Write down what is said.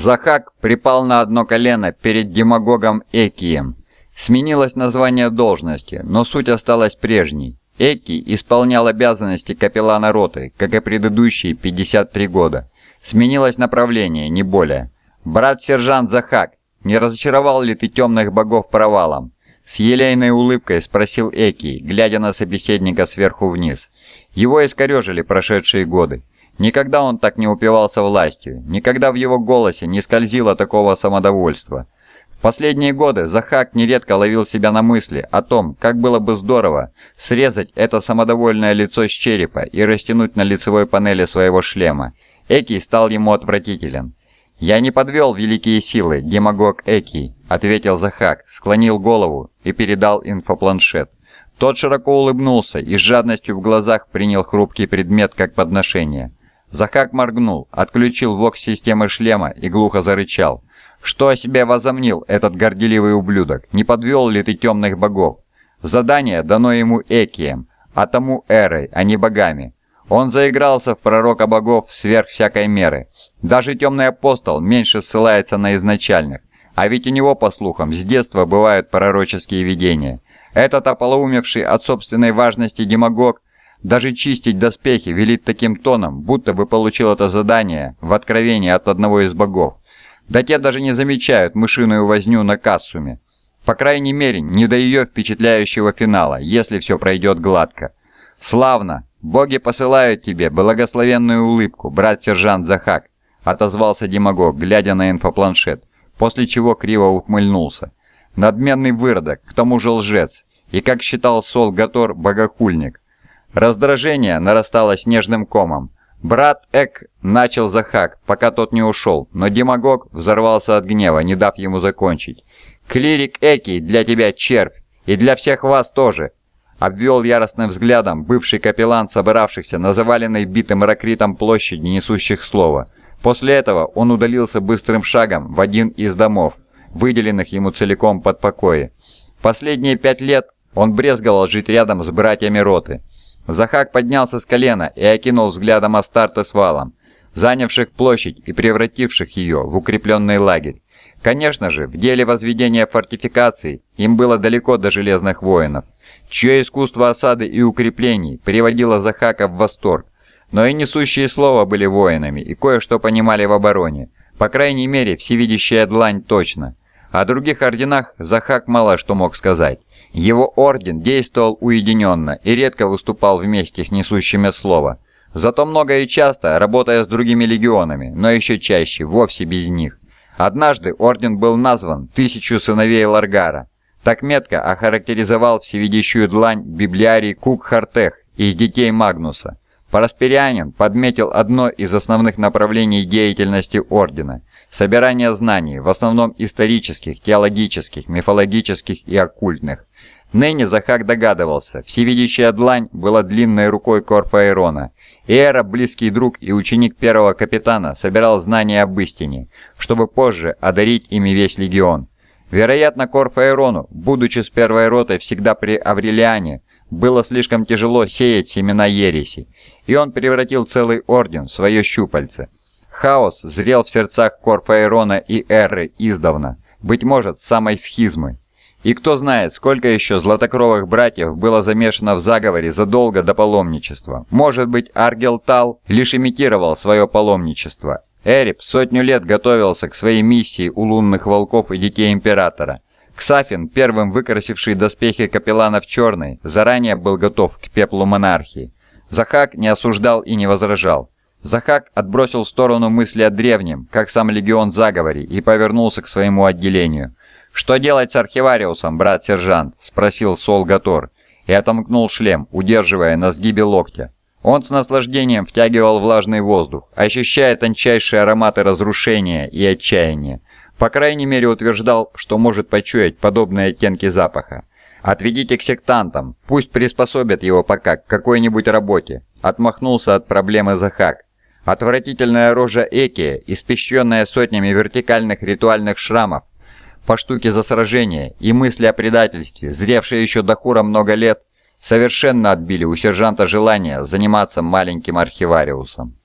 Захак припал на одно колено перед демагогом Экием. Сменилось название должности, но суть осталась прежней. Эки исполнял обязанности капеллана роты, как и предыдущие 53 года. Сменилось направление, не более. «Брат-сержант Захак, не разочаровал ли ты темных богов провалом?» С елейной улыбкой спросил Эки, глядя на собеседника сверху вниз. Его искорежили прошедшие годы. Никогда он так не упивался властью, никогда в его голосе не скользило такого самодовольства. В последние годы Захак нередко ловил себя на мысли о том, как было бы здорово срезать это самодовольное лицо с черепа и растянуть на лицевой панели своего шлема. Эки стал ему отвратителен. «Я не подвел великие силы, демагог Эки», — ответил Захак, склонил голову и передал инфопланшет. Тот широко улыбнулся и с жадностью в глазах принял хрупкий предмет как подношение. Захак моргнул, отключил вокс-системы шлема и глухо зарычал. «Что о себе возомнил этот горделивый ублюдок? Не подвел ли ты темных богов? Задание дано ему Экием, а тому Эрой, а не богами. Он заигрался в пророка богов сверх всякой меры. Даже темный апостол меньше ссылается на изначальных. А ведь у него, по слухам, с детства бывают пророческие видения. Этот ополоумевший от собственной важности демагог даже чистить доспехи велит таким тоном, будто бы получил это задание в откровении от одного из богов. Да те даже не замечают мышиную возню на кассуме. По крайней мере, не до ее впечатляющего финала, если все пройдет гладко. «Славно! Боги посылают тебе благословенную улыбку, брат-сержант Захак!» отозвался демагог, глядя на инфопланшет, после чего криво ухмыльнулся. Надменный выродок, к тому же лжец, и, как считал Сол Гатор, богохульник. Раздражение нарастало снежным комом. Брат Эк начал Захак, пока тот не ушел, но демагог взорвался от гнева, не дав ему закончить. «Клирик Эки для тебя червь, и для всех вас тоже!» обвел яростным взглядом бывший капеллан собиравшихся на заваленной битым ракритом площади несущих слова. После этого он удалился быстрым шагом в один из домов, выделенных ему целиком под покои. Последние пять лет он брезговал жить рядом с братьями роты. Захак поднялся с колена и окинул взглядом Астарта с валом, занявших площадь и превративших ее в укрепленный лагерь. Конечно же, в деле возведения фортификаций им было далеко до железных воинов чье искусство осады и укреплений приводило Захака в восторг, но и несущие слова были воинами и кое-что понимали в обороне. По крайней мере, всевидящая длань точно. О других орденах Захак мало что мог сказать. Его орден действовал уединенно и редко выступал вместе с несущими слова. Зато много и часто, работая с другими легионами, но еще чаще, вовсе без них. Однажды орден был назван «Тысячу сыновей Ларгара», так метко охарактеризовал всевидящую длань библиарий Кук Хартех из детей Магнуса. Парасперианин подметил одно из основных направлений деятельности Ордена – собирание знаний, в основном исторических, теологических, мифологических и оккультных. Ныне Захак догадывался, всевидящая длань была длинной рукой Корфаэрона. Эра, близкий друг и ученик первого капитана, собирал знания об истине, чтобы позже одарить ими весь легион. Вероятно, Корфаэрону, будучи с первой ротой всегда при Аврелиане, было слишком тяжело сеять семена ереси, и он превратил целый орден в свое щупальце. Хаос зрел в сердцах Корфаэрона и Эры издавна, быть может, с самой схизмы. И кто знает, сколько еще златокровых братьев было замешано в заговоре задолго до паломничества. Может быть, Аргел Тал лишь имитировал свое паломничество, Эрип сотню лет готовился к своей миссии у лунных волков и детей Императора. Ксафин, первым выкрасивший доспехи капеллана в черный, заранее был готов к пеплу монархии. Захак не осуждал и не возражал. Захак отбросил в сторону мысли о древнем, как сам легион заговоре, и повернулся к своему отделению. «Что делать с архивариусом, брат-сержант?» – спросил Сол Гатор, и отомкнул шлем, удерживая на сгибе локтя. Он с наслаждением втягивал влажный воздух, ощущая тончайшие ароматы разрушения и отчаяния. По крайней мере утверждал, что может почуять подобные оттенки запаха. «Отведите к сектантам, пусть приспособят его пока к какой-нибудь работе», отмахнулся от проблемы Захак. Отвратительная рожа Экия, испещренная сотнями вертикальных ритуальных шрамов, по штуке за сражение и мысли о предательстве, зревшие еще до хура много лет, совершенно отбили у сержанта желание заниматься маленьким архивариусом.